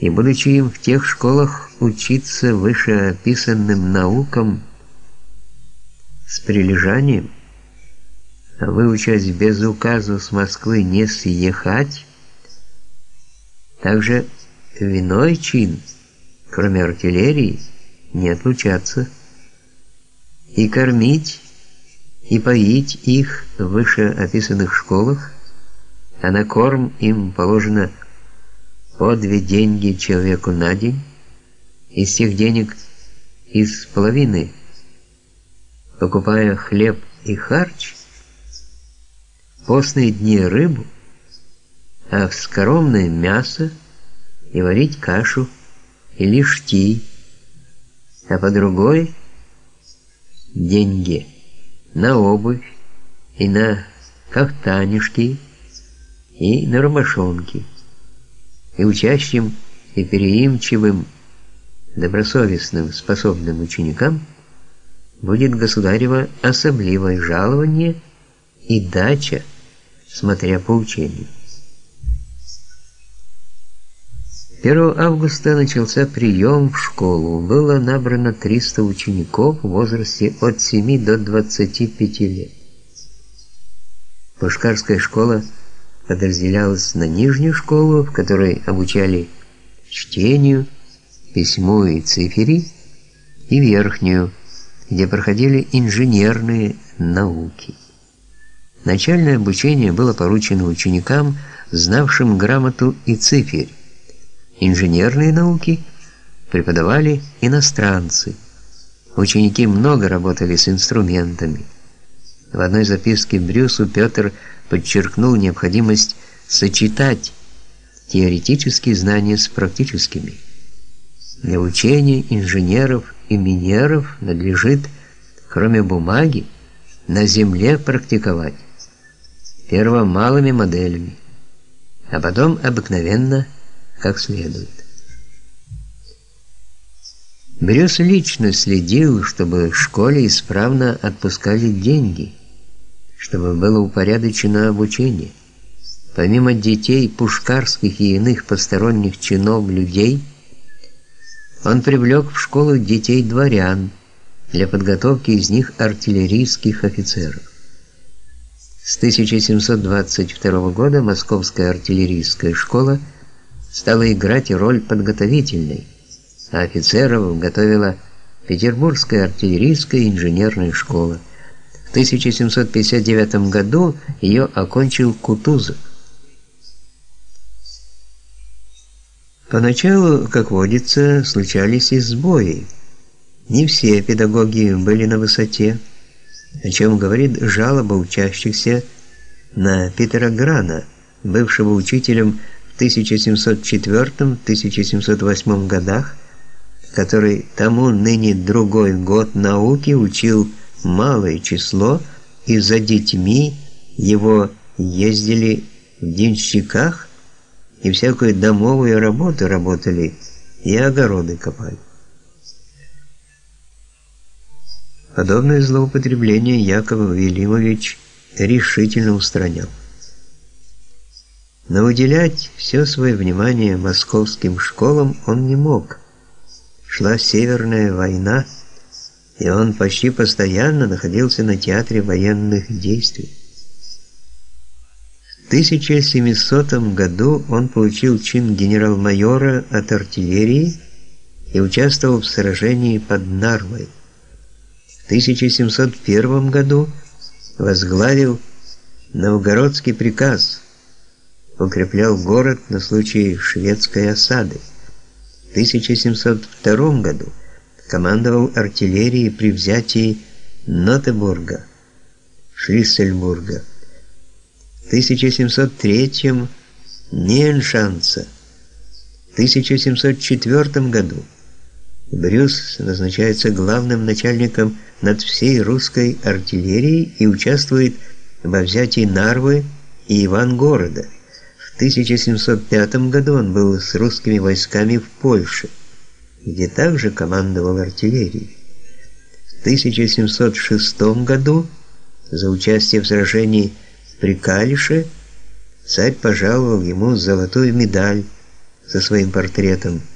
и будучи им в тех школах учиться вышеописанным наукам с прилежанием, а выучась без указу с Москвы не съехать, также виной чин, кроме артиллерии, не отлучаться, и кормить, и поить их в вышеописанных школах, а на корм им положено по две деньги человеку на день, из тех денег из половины, покупая хлеб и харч, постные дни рыбу, а в скоромное мясо и варить кашу или шти, а по другой деньги на обувь и на кафтанишки и на рубашонки и учащим и переимчивым, добросовестным, способным ученикам будет государево особливое жалование и дача, смотря по учению. 1 августа начался прием в школу. Было набрано 300 учеников в возрасте от 7 до 25 лет. Пушкарская школа – подразделялась на нижнюю школу, в которой обучали чтению, письму и цифре, и верхнюю, где проходили инженерные науки. Начальное обучение было поручено ученикам, знавшим грамоту и цифрь. Инженерные науки преподавали иностранцы. Ученики много работали с инструментами. В одной записке Брюсу Петр подчеркнул необходимость сочетать теоретические знания с практическими. Для учения инженеров и минеров надлежит, кроме бумаги, на земле практиковать. Перво малыми моделями, а потом обыкновенно как следует. Брюс лично следил, чтобы в школе исправно отпускали деньги – чтобы было упорядочено обучение. Помимо детей пушкарских и иных посторонних чинов людей, он привлек в школу детей дворян для подготовки из них артиллерийских офицеров. С 1722 года Московская артиллерийская школа стала играть роль подготовительной, а офицеров готовила Петербургская артиллерийская инженерная школа. В 1759 году ее окончил Кутузов. Поначалу, как водится, случались и сбои. Не все педагоги были на высоте, о чем говорит жалоба учащихся на Питера Грана, бывшего учителем в 1704-1708 годах, который тому ныне другой год науки учил малое число, и за детьми его ездили в денщиках и всякую домовую работу работали, и огороды копали. Подобное злоупотребление Яков Велимович решительно устранял. Но уделять все свое внимание московским школам он не мог. Шла Северная война, и он почти постоянно находился на театре военных действий. В 1700 году он получил чин генерал-майора от артиллерии и участвовал в сражении под Нарвой. В 1701 году возглавил Новгородский приказ, укреплял город на случай шведской осады. В 1702 году командовал артиллерией при взятии Нотебурга, Шлиссельбурга. В 1703 Неншанца. В 1704 году Брюс назначается главным начальником над всей русской артиллерией и участвует во взятии Нарвы и Ивангорода. В 1705 году он был с русскими войсками в Польше где также командовал артиллерией. В 1706 году за участие в сражении при Калише царь пожаловал ему золотую медаль со своим портретом –